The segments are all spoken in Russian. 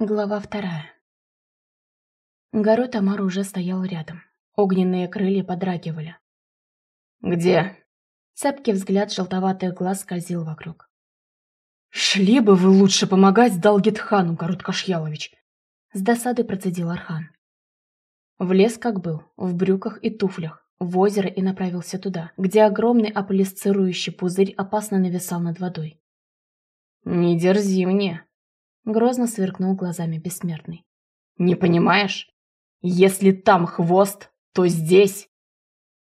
Глава вторая. Горо Тамар уже стоял рядом. Огненные крылья подрагивали. «Где?» Цепкий взгляд желтоватых глаз скользил вокруг. «Шли бы вы лучше помогать Далгитхану, Гарут Кашьялович!» С досадой процедил Архан. Влез как был, в брюках и туфлях, в озеро и направился туда, где огромный аполисцирующий пузырь опасно нависал над водой. «Не дерзи мне!» Грозно сверкнул глазами бессмертный. «Не понимаешь? Если там хвост, то здесь!»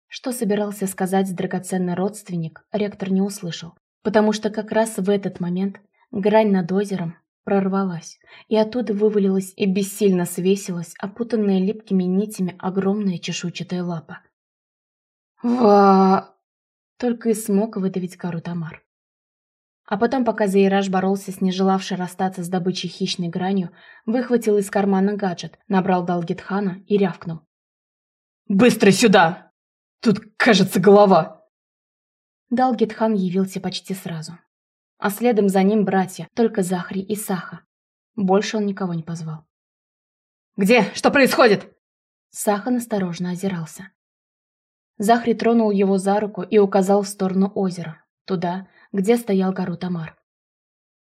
Что собирался сказать драгоценный родственник, ректор не услышал, потому что как раз в этот момент грань над озером прорвалась, и оттуда вывалилась и бессильно свесилась, опутанная липкими нитями огромная чешуйчатая лапа. «Ва...» Только и смог выдавить кору Тамар. А потом, пока Заираж боролся с нежелавшей расстаться с добычей хищной гранью, выхватил из кармана гаджет, набрал Далгитхана и рявкнул. «Быстро сюда! Тут, кажется, голова!» Далгитхан явился почти сразу. А следом за ним братья, только Захри и Саха. Больше он никого не позвал. «Где? Что происходит?» Саха насторожно озирался. Захри тронул его за руку и указал в сторону озера, туда, где стоял гору Тамар.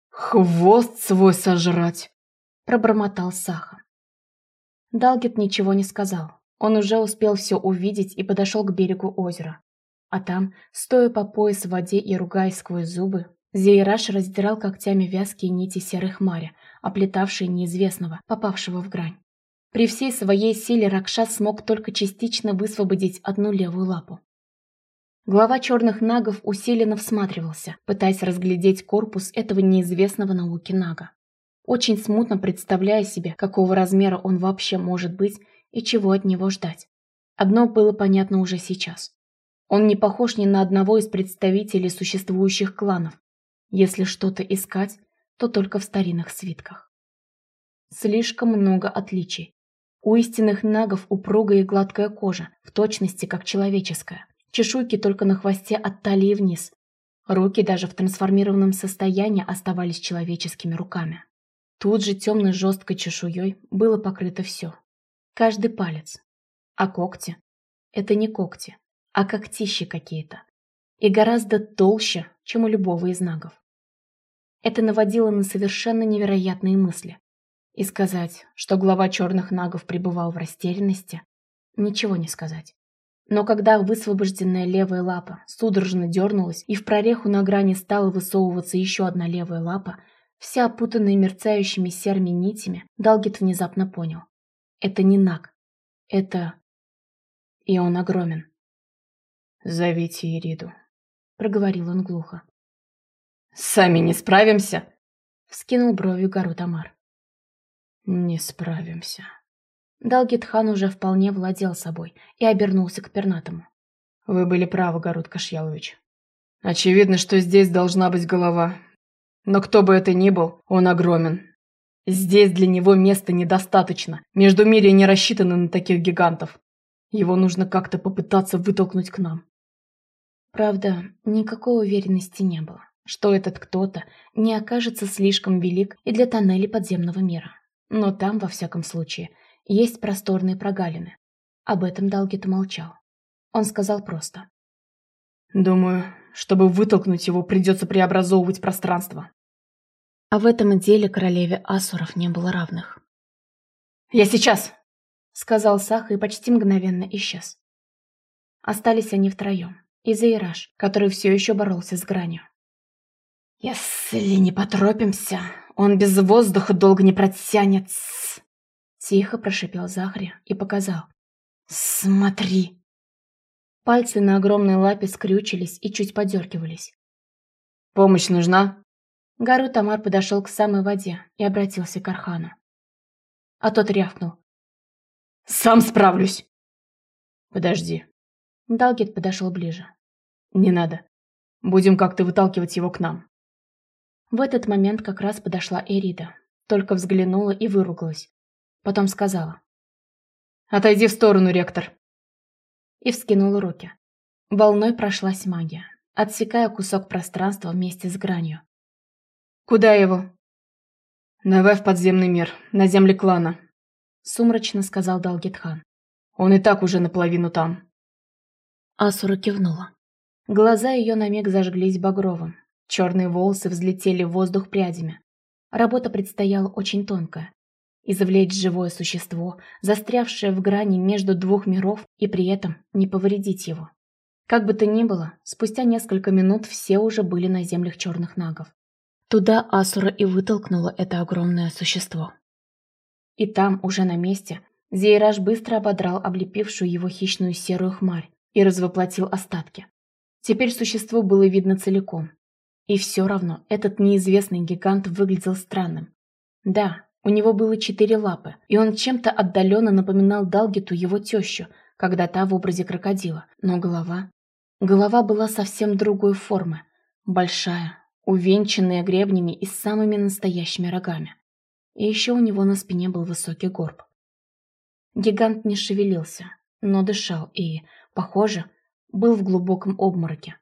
«Хвост свой сожрать!» – пробормотал Саха. Далгет ничего не сказал. Он уже успел все увидеть и подошел к берегу озера. А там, стоя по пояс в воде и ругаясь сквозь зубы, Зейраш раздирал когтями вязкие нити серых маря, оплетавшие неизвестного, попавшего в грань. При всей своей силе Ракшас смог только частично высвободить одну левую лапу. Глава черных нагов усиленно всматривался, пытаясь разглядеть корпус этого неизвестного науки нага. Очень смутно представляя себе, какого размера он вообще может быть и чего от него ждать. Одно было понятно уже сейчас. Он не похож ни на одного из представителей существующих кланов. Если что-то искать, то только в старинных свитках. Слишком много отличий. У истинных нагов упругая и гладкая кожа, в точности как человеческая. Чешуйки только на хвосте от талии вниз. Руки даже в трансформированном состоянии оставались человеческими руками. Тут же темной жесткой чешуей было покрыто все. Каждый палец. А когти? Это не когти, а когтищи какие-то. И гораздо толще, чем у любого из нагов. Это наводило на совершенно невероятные мысли. И сказать, что глава черных нагов пребывал в растерянности, ничего не сказать. Но когда высвобожденная левая лапа судорожно дернулась и в прореху на грани стала высовываться еще одна левая лапа, вся опутанная мерцающими серыми нитями, Далгет внезапно понял. Это не Наг. Это... И он огромен. «Зовите Ириду», — проговорил он глухо. «Сами не справимся?» — вскинул бровью гору Тамар. «Не справимся», Далгитхан уже вполне владел собой и обернулся к пернатому. «Вы были правы, Гарут Кашьялович. Очевидно, что здесь должна быть голова. Но кто бы это ни был, он огромен. Здесь для него места недостаточно. Между мире не рассчитаны на таких гигантов. Его нужно как-то попытаться вытолкнуть к нам». Правда, никакой уверенности не было, что этот кто-то не окажется слишком велик и для тоннелей подземного мира. Но там, во всяком случае, есть просторные прогалины. Об этом Далгет молчал. Он сказал просто. «Думаю, чтобы вытолкнуть его, придется преобразовывать пространство». А в этом деле королеве Асуров не было равных. «Я сейчас!» — сказал Саха и почти мгновенно исчез. Остались они втроем. И Заираж, который все еще боролся с гранью. «Если не поторопимся, он без воздуха долго не протянет», Тихо прошипел Захри и показал. «Смотри!» Пальцы на огромной лапе скрючились и чуть подергивались. «Помощь нужна?» Гару Тамар подошел к самой воде и обратился к Архану. А тот рявкнул. «Сам справлюсь!» «Подожди». Далгет подошел ближе. «Не надо. Будем как-то выталкивать его к нам». В этот момент как раз подошла Эрида, только взглянула и выругалась, Потом сказала. «Отойди в сторону, ректор!» И вскинула руки. Волной прошлась магия, отсекая кусок пространства вместе с гранью. «Куда его?» Давай в подземный мир, на земле клана, сумрачно сказал Далгетхан. Он и так уже наполовину там. Асура кивнула. Глаза ее на миг зажглись багровым. Черные волосы взлетели в воздух прядями. Работа предстояла очень тонкая. Извлечь живое существо, застрявшее в грани между двух миров, и при этом не повредить его. Как бы то ни было, спустя несколько минут все уже были на землях черных нагов. Туда Асура и вытолкнула это огромное существо. И там, уже на месте, Зейраж быстро ободрал облепившую его хищную серую хмарь и развоплотил остатки. Теперь существо было видно целиком. И все равно этот неизвестный гигант выглядел странным. Да, у него было четыре лапы, и он чем-то отдаленно напоминал Далгету его тещу, когда та в образе крокодила, но голова... Голова была совсем другой формы, большая, увенчанная гребнями и самыми настоящими рогами. И еще у него на спине был высокий горб. Гигант не шевелился, но дышал и, похоже, был в глубоком обмороке.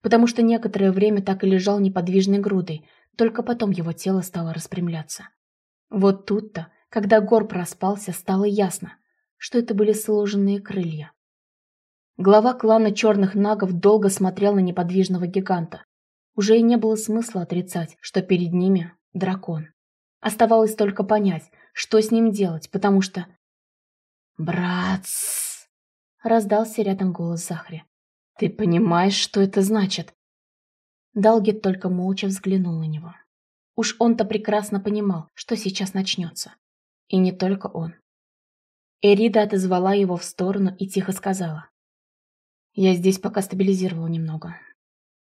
Потому что некоторое время так и лежал неподвижной грудой, только потом его тело стало распрямляться. Вот тут-то, когда горб распался, стало ясно, что это были сложенные крылья. Глава клана черных нагов долго смотрел на неподвижного гиганта. Уже и не было смысла отрицать, что перед ними дракон. Оставалось только понять, что с ним делать, потому что... «Братц!» — раздался рядом голос Захри. «Ты понимаешь, что это значит?» Далгет только молча взглянул на него. Уж он-то прекрасно понимал, что сейчас начнется. И не только он. Эрида отозвала его в сторону и тихо сказала. «Я здесь пока стабилизировала немного.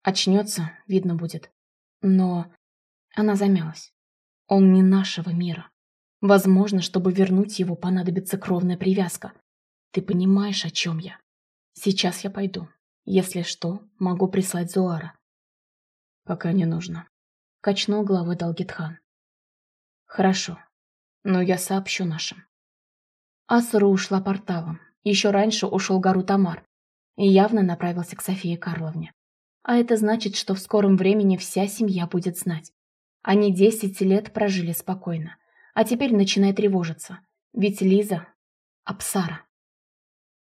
Очнется, видно будет. Но...» Она замялась. «Он не нашего мира. Возможно, чтобы вернуть его, понадобится кровная привязка. Ты понимаешь, о чем я? Сейчас я пойду. Если что, могу прислать Зуара». «Пока не нужно», Качнул головой Далгитхан. Хорошо, но я сообщу нашим. Асура ушла порталом. Еще раньше ушел Гару Тамар и явно направился к Софии Карловне. А это значит, что в скором времени вся семья будет знать. Они десять лет прожили спокойно, а теперь начинает тревожиться. Ведь Лиза — Апсара.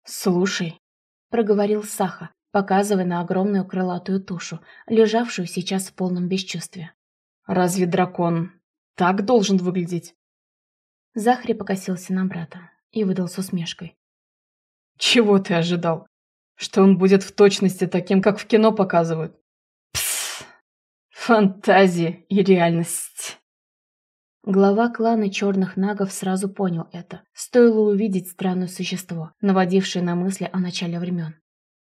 «Слушай», — проговорил Саха, показывая на огромную крылатую тушу, лежавшую сейчас в полном бесчувствии. Разве дракон так должен выглядеть? Захри покосился на брата и выдал с усмешкой. Чего ты ожидал? Что он будет в точности таким, как в кино показывают? Пс! Фантазия и реальность. Глава клана черных нагов сразу понял это. Стоило увидеть странное существо, наводившее на мысли о начале времен.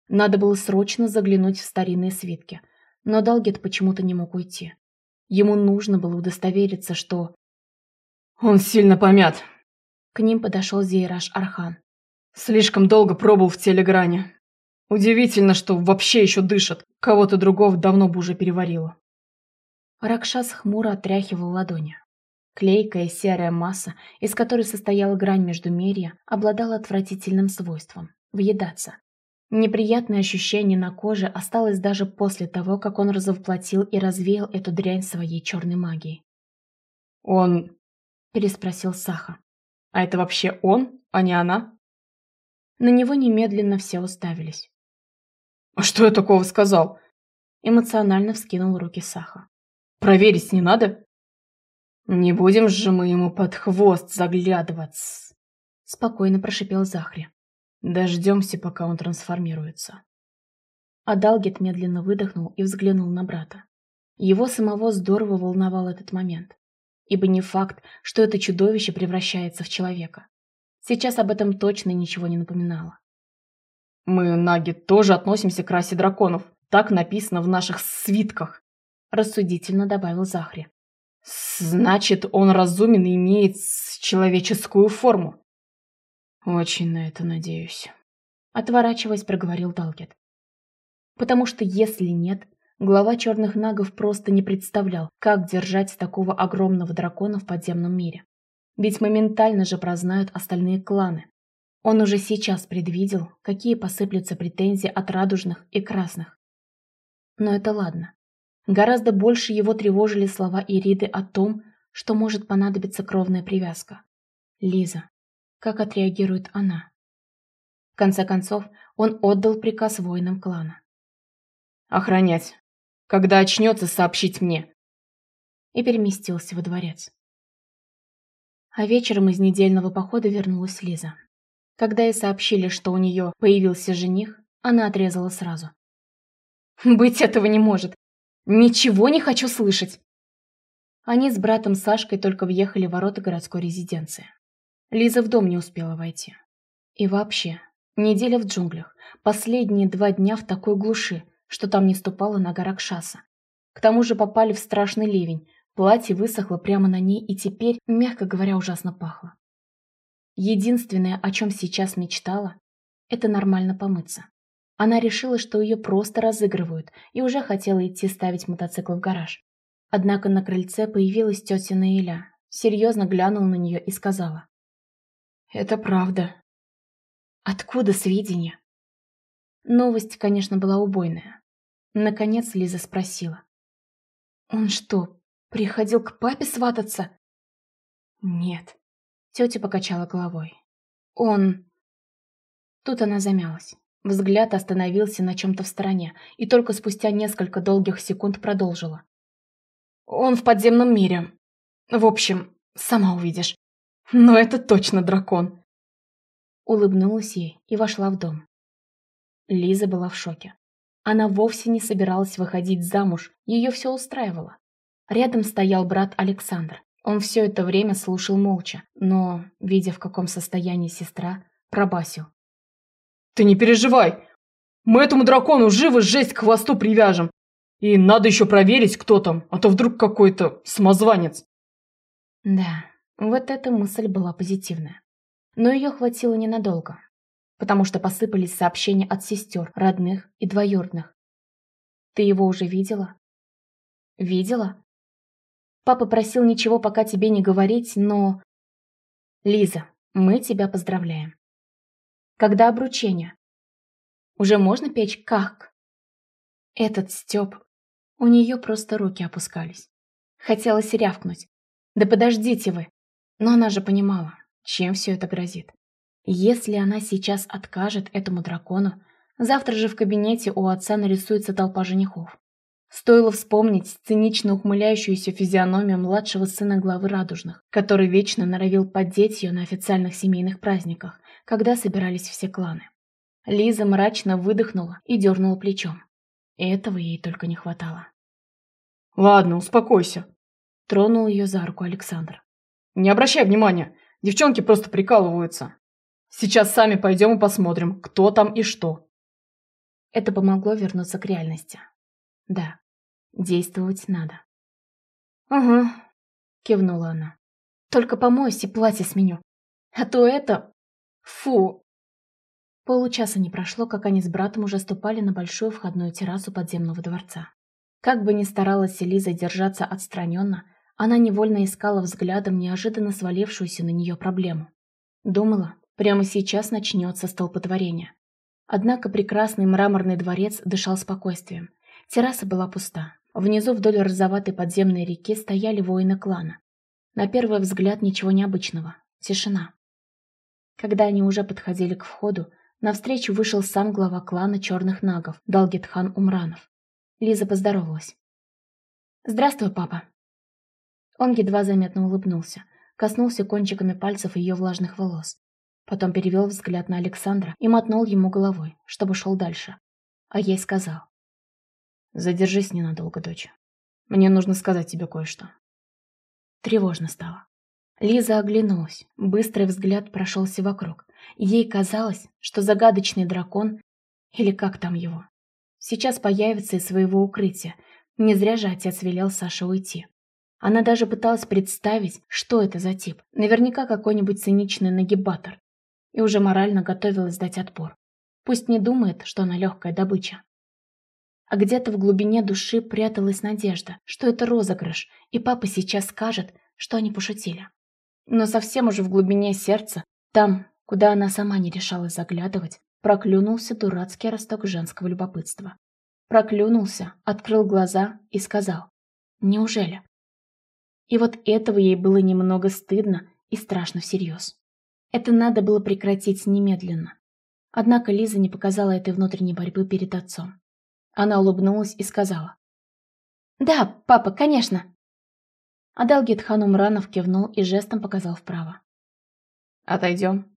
Надо было срочно заглянуть в старинные свитки, но Далгет почему-то не мог уйти. Ему нужно было удостовериться, что... «Он сильно помят!» К ним подошел Зейраж Архан. «Слишком долго пробыл в телегране. Удивительно, что вообще еще дышит. Кого-то другого давно бы уже переварило». Ракшас хмуро отряхивал ладони. Клейкая серая масса, из которой состояла грань междумерья, обладала отвратительным свойством – въедаться. Неприятное ощущение на коже осталось даже после того, как он развоплотил и развеял эту дрянь своей черной магией. «Он...» – переспросил Саха. «А это вообще он, а не она?» На него немедленно все уставились. «А что я такого сказал?» Эмоционально вскинул руки Саха. «Проверить не надо?» «Не будем же мы ему под хвост заглядываться!» Спокойно прошипел Захри. Дождемся, пока он трансформируется. Адалгет медленно выдохнул и взглянул на брата. Его самого здорово волновал этот момент. Ибо не факт, что это чудовище превращается в человека. Сейчас об этом точно ничего не напоминало. «Мы, наги, тоже относимся к расе драконов. Так написано в наших свитках», – рассудительно добавил Захри. «Значит, он разумен и имеет человеческую форму. Очень на это надеюсь. Отворачиваясь, проговорил Далгет. Потому что если нет, глава черных нагов просто не представлял, как держать такого огромного дракона в подземном мире. Ведь моментально же прознают остальные кланы. Он уже сейчас предвидел, какие посыплются претензии от радужных и красных. Но это ладно. Гораздо больше его тревожили слова Ириды о том, что может понадобиться кровная привязка. Лиза. Как отреагирует она? В конце концов, он отдал приказ воинам клана. «Охранять. Когда очнется, сообщить мне». И переместился во дворец. А вечером из недельного похода вернулась Лиза. Когда ей сообщили, что у нее появился жених, она отрезала сразу. «Быть этого не может! Ничего не хочу слышать!» Они с братом Сашкой только въехали в ворота городской резиденции. Лиза в дом не успела войти. И вообще, неделя в джунглях, последние два дня в такой глуши, что там не ступала нога Ракшаса. К тому же попали в страшный ливень, платье высохло прямо на ней и теперь, мягко говоря, ужасно пахло. Единственное, о чем сейчас мечтала, это нормально помыться. Она решила, что ее просто разыгрывают, и уже хотела идти ставить мотоцикл в гараж. Однако на крыльце появилась тетя Наиля, серьезно глянула на нее и сказала. «Это правда». «Откуда сведения?» Новость, конечно, была убойная. Наконец Лиза спросила. «Он что, приходил к папе свататься?» «Нет». Тетя покачала головой. «Он...» Тут она замялась. Взгляд остановился на чем-то в стороне, и только спустя несколько долгих секунд продолжила. Он в подземном мире. В общем, сама увидишь. Но это точно дракон. Улыбнулась ей и вошла в дом. Лиза была в шоке. Она вовсе не собиралась выходить замуж, ее все устраивало. Рядом стоял брат Александр. Он все это время слушал молча, но, видя в каком состоянии сестра, пробасил. «Ты не переживай! Мы этому дракону живо жесть к хвосту привяжем. И надо еще проверить, кто там, а то вдруг какой-то смозванец. Да, вот эта мысль была позитивная. Но ее хватило ненадолго, потому что посыпались сообщения от сестер, родных и двоюродных. Ты его уже видела? Видела? Папа просил ничего пока тебе не говорить, но... Лиза, мы тебя поздравляем. Когда обручение? Уже можно печь как? Этот Степ у нее просто руки опускались. Хотелось рявкнуть. «Да подождите вы!» Но она же понимала, чем все это грозит. Если она сейчас откажет этому дракону, завтра же в кабинете у отца нарисуется толпа женихов. Стоило вспомнить цинично ухмыляющуюся физиономию младшего сына главы Радужных, который вечно норовил поддеть ее на официальных семейных праздниках, когда собирались все кланы. Лиза мрачно выдохнула и дернула плечом. Этого ей только не хватало. «Ладно, успокойся», — тронул ее за руку Александр. «Не обращай внимания, девчонки просто прикалываются. Сейчас сами пойдем и посмотрим, кто там и что». Это помогло вернуться к реальности. Да, действовать надо. «Угу», — кивнула она. «Только помойся, платье сменю. А то это... Фу, Получаса не прошло, как они с братом уже ступали на большую входную террасу подземного дворца. Как бы ни старалась Элиза держаться отстраненно, она невольно искала взглядом неожиданно свалившуюся на нее проблему. Думала, прямо сейчас начнется столпотворение. Однако прекрасный мраморный дворец дышал спокойствием. Терраса была пуста. Внизу вдоль розоватой подземной реки стояли воины клана. На первый взгляд ничего необычного. Тишина. Когда они уже подходили к входу, Навстречу вышел сам глава клана черных нагов, Далгетхан Умранов. Лиза поздоровалась. «Здравствуй, папа». Он едва заметно улыбнулся, коснулся кончиками пальцев ее влажных волос. Потом перевел взгляд на Александра и мотнул ему головой, чтобы шел дальше. А ей сказал. «Задержись ненадолго, дочь. Мне нужно сказать тебе кое-что». Тревожно стало. Лиза оглянулась, быстрый взгляд прошелся вокруг. Ей казалось, что загадочный дракон, или как там его, сейчас появится из своего укрытия. Не зря же отец велел Саше уйти. Она даже пыталась представить, что это за тип. Наверняка какой-нибудь циничный нагибатор. И уже морально готовилась дать отпор. Пусть не думает, что она легкая добыча. А где-то в глубине души пряталась надежда, что это розыгрыш, и папа сейчас скажет, что они пошутили. Но совсем уже в глубине сердца, там, куда она сама не решалась заглядывать, проклюнулся дурацкий росток женского любопытства. Проклюнулся, открыл глаза и сказал «Неужели?». И вот этого ей было немного стыдно и страшно всерьез. Это надо было прекратить немедленно. Однако Лиза не показала этой внутренней борьбы перед отцом. Она улыбнулась и сказала. «Да, папа, конечно!» Адалгет хан Умранов кивнул и жестом показал вправо. «Отойдем».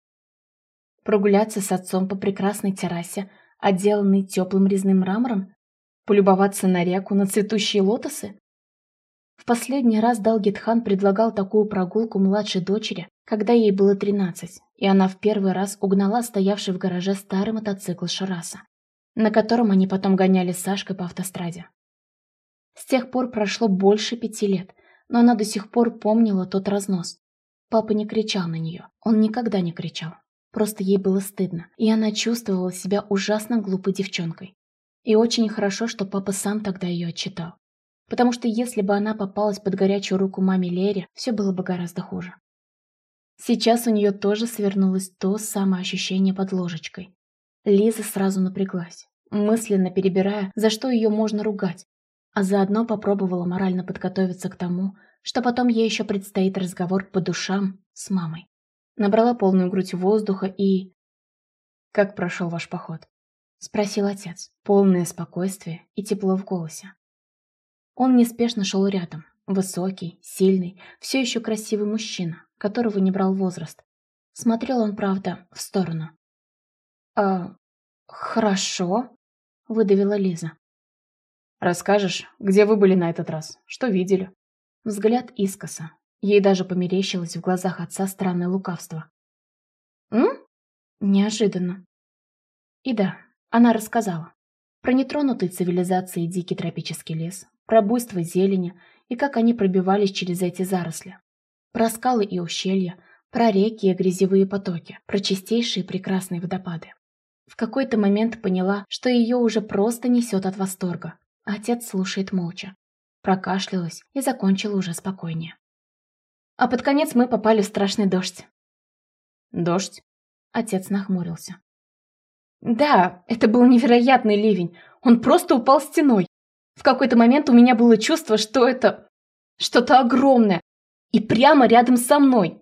Прогуляться с отцом по прекрасной террасе, отделанной теплым резным мрамором? Полюбоваться на реку, на цветущие лотосы? В последний раз Далгетхан предлагал такую прогулку младшей дочери, когда ей было 13, и она в первый раз угнала стоявший в гараже старый мотоцикл Шараса, на котором они потом гоняли с Сашкой по автостраде. С тех пор прошло больше пяти лет, но она до сих пор помнила тот разнос. Папа не кричал на нее, он никогда не кричал. Просто ей было стыдно, и она чувствовала себя ужасно глупой девчонкой. И очень хорошо, что папа сам тогда ее отчитал. Потому что если бы она попалась под горячую руку маме Лере, все было бы гораздо хуже. Сейчас у нее тоже свернулось то самое ощущение под ложечкой. Лиза сразу напряглась, мысленно перебирая, за что ее можно ругать, а заодно попробовала морально подготовиться к тому, что потом ей еще предстоит разговор по душам с мамой. Набрала полную грудь воздуха и... «Как прошел ваш поход?» — спросил отец. Полное спокойствие и тепло в голосе. Он неспешно шел рядом. Высокий, сильный, все еще красивый мужчина, которого не брал возраст. Смотрел он, правда, в сторону. «А, хорошо», — выдавила Лиза. «Расскажешь, где вы были на этот раз? Что видели?» Взгляд искоса, Ей даже померещилось в глазах отца странное лукавство. «М?» Неожиданно. И да, она рассказала. Про нетронутый цивилизацией дикий тропический лес, про буйство зелени и как они пробивались через эти заросли. Про скалы и ущелья, про реки и грязевые потоки, про чистейшие прекрасные водопады. В какой-то момент поняла, что ее уже просто несет от восторга. Отец слушает молча. Прокашлялась и закончила уже спокойнее. А под конец мы попали в страшный дождь. Дождь? Отец нахмурился. Да, это был невероятный ливень. Он просто упал стеной. В какой-то момент у меня было чувство, что это что-то огромное. И прямо рядом со мной.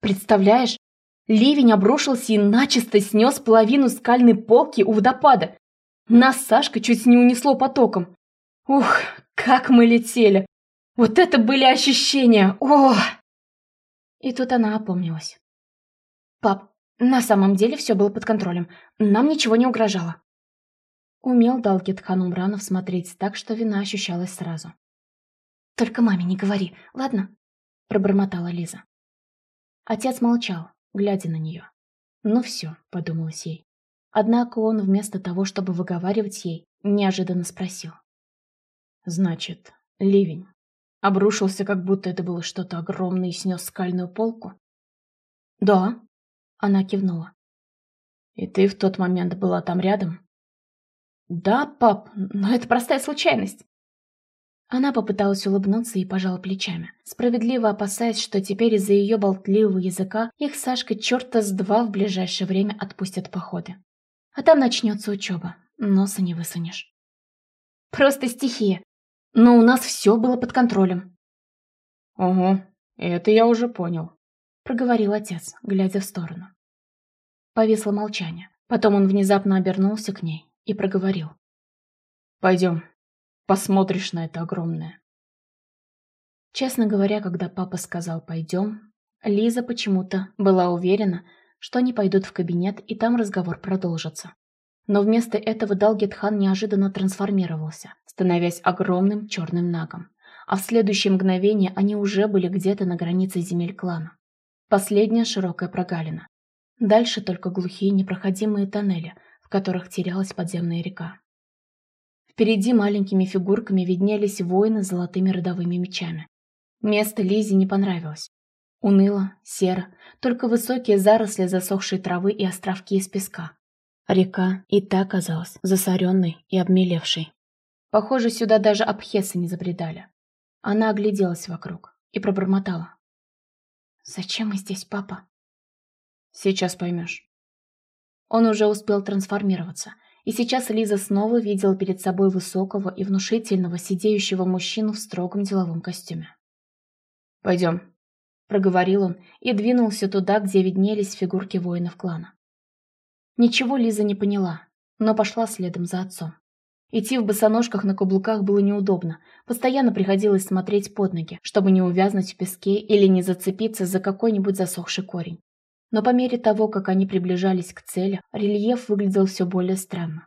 Представляешь? Ливень обрушился и начисто снес половину скальной полки у водопада. Нас Сашка чуть не унесло потоком. Ух, как мы летели! Вот это были ощущения! Ох! И тут она опомнилась. «Пап, на самом деле все было под контролем. Нам ничего не угрожало». Умел Далкет Ханумранов смотреть так, что вина ощущалась сразу. «Только маме не говори, ладно?» – пробормотала Лиза. Отец молчал, глядя на нее. «Ну все», – подумалось ей. Однако он вместо того, чтобы выговаривать ей, неожиданно спросил. «Значит, ливень». Обрушился, как будто это было что-то огромное и снес скальную полку? Да, она кивнула. И ты в тот момент была там рядом? Да, пап, но это простая случайность. Она попыталась улыбнуться и пожала плечами, справедливо опасаясь, что теперь из-за ее болтливого языка их Сашка черта с два в ближайшее время отпустят походы. А там начнется учеба, носа не высунешь. Просто стихия, но у нас все было под контролем. «Угу, это я уже понял», — проговорил отец, глядя в сторону. Повисло молчание. Потом он внезапно обернулся к ней и проговорил. «Пойдем, посмотришь на это огромное». Честно говоря, когда папа сказал «пойдем», Лиза почему-то была уверена, что они пойдут в кабинет и там разговор продолжится. Но вместо этого Далгетхан неожиданно трансформировался, становясь огромным черным нагом. А в следующее мгновение они уже были где-то на границе земель клана. Последняя широкая прогалина. Дальше только глухие непроходимые тоннели, которых терялась подземная река. Впереди маленькими фигурками виднелись воины с золотыми родовыми мечами. Место Лизе не понравилось. Уныло, серо, только высокие заросли засохшей травы и островки из песка. Река и та казалась засоренной и обмелевшей. Похоже, сюда даже абхесы не забредали. Она огляделась вокруг и пробормотала. «Зачем мы здесь, папа?» «Сейчас поймешь». Он уже успел трансформироваться, и сейчас Лиза снова видела перед собой высокого и внушительного сидеющего мужчину в строгом деловом костюме. Пойдем», — проговорил он и двинулся туда, где виднелись фигурки воинов клана. Ничего Лиза не поняла, но пошла следом за отцом. Идти в босоножках на каблуках было неудобно, постоянно приходилось смотреть под ноги, чтобы не увязнуть в песке или не зацепиться за какой-нибудь засохший корень. Но по мере того, как они приближались к цели, рельеф выглядел все более странно.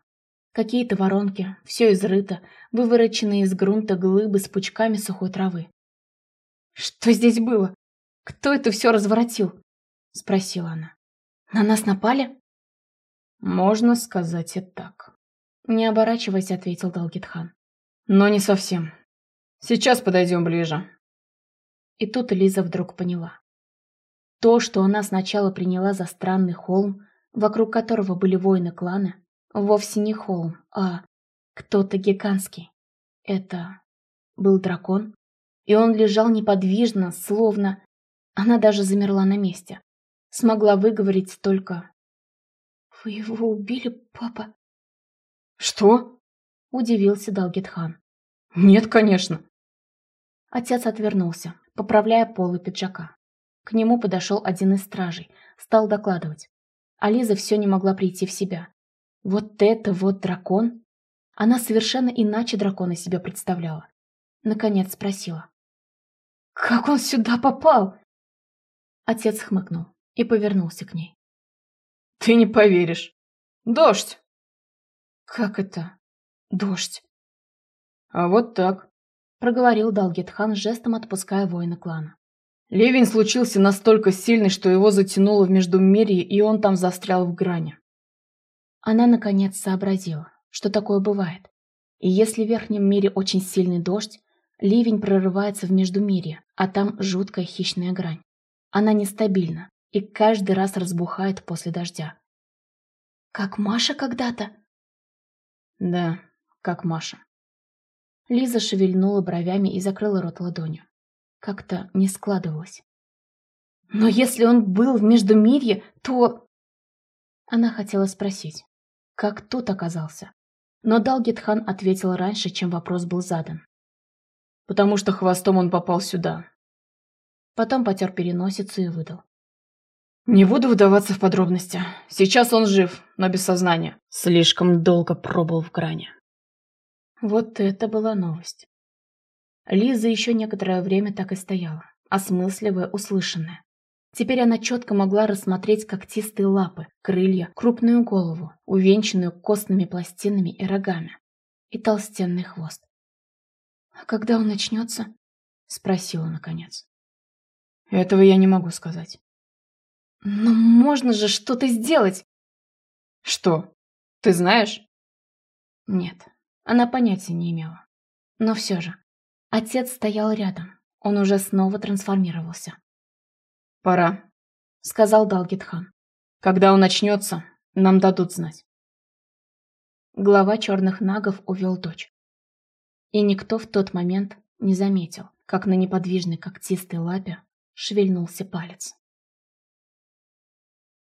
Какие-то воронки, все изрыто, вывороченные из грунта глыбы с пучками сухой травы. «Что здесь было? Кто это все разворотил?» — спросила она. «На нас напали?» «Можно сказать и так», — не оборачиваясь, ответил Далгитхан. «Но не совсем. Сейчас подойдем ближе». И тут Лиза вдруг поняла. То, что она сначала приняла за странный холм, вокруг которого были воины клана, вовсе не холм, а кто-то гигантский. Это был дракон, и он лежал неподвижно, словно... Она даже замерла на месте. Смогла выговорить только... «Вы его убили, папа?» «Что?» — удивился Далгетхан. «Нет, конечно». Отец отвернулся, поправляя полы пиджака. К нему подошел один из стражей, стал докладывать. А Лиза все не могла прийти в себя. Вот это вот дракон? Она совершенно иначе дракона себя представляла. Наконец спросила. «Как он сюда попал?» Отец хмыкнул и повернулся к ней. «Ты не поверишь. Дождь!» «Как это? Дождь?» «А вот так», — проговорил Далгетхан жестом отпуская воина клана. Ливень случился настолько сильный, что его затянуло в Междумирье, и он там застрял в грани. Она, наконец, сообразила, что такое бывает. И если в верхнем мире очень сильный дождь, ливень прорывается в Междумирье, а там жуткая хищная грань. Она нестабильна и каждый раз разбухает после дождя. «Как Маша когда-то?» «Да, как Маша». Лиза шевельнула бровями и закрыла рот ладонью как-то не складывалось. «Но если он был в Междумирье, то...» Она хотела спросить, как тут оказался. Но Далгетхан ответил раньше, чем вопрос был задан. «Потому что хвостом он попал сюда». Потом потер переносицу и выдал. «Не буду вдаваться в подробности. Сейчас он жив, но без сознания. Слишком долго пробыл в грани». Вот это была новость. Лиза еще некоторое время так и стояла, осмысливая услышанное. Теперь она четко могла рассмотреть когтистые лапы, крылья, крупную голову, увенчанную костными пластинами и рогами, и толстенный хвост. «А когда он начнется?» — спросила наконец. «Этого я не могу сказать». «Но можно же что-то сделать!» «Что? Ты знаешь?» Нет, она понятия не имела. Но все же, Отец стоял рядом. Он уже снова трансформировался. «Пора», — сказал Далгитхан. «Когда он начнется, нам дадут знать». Глава черных нагов увел дочь. И никто в тот момент не заметил, как на неподвижной когтистой лапе шевельнулся палец.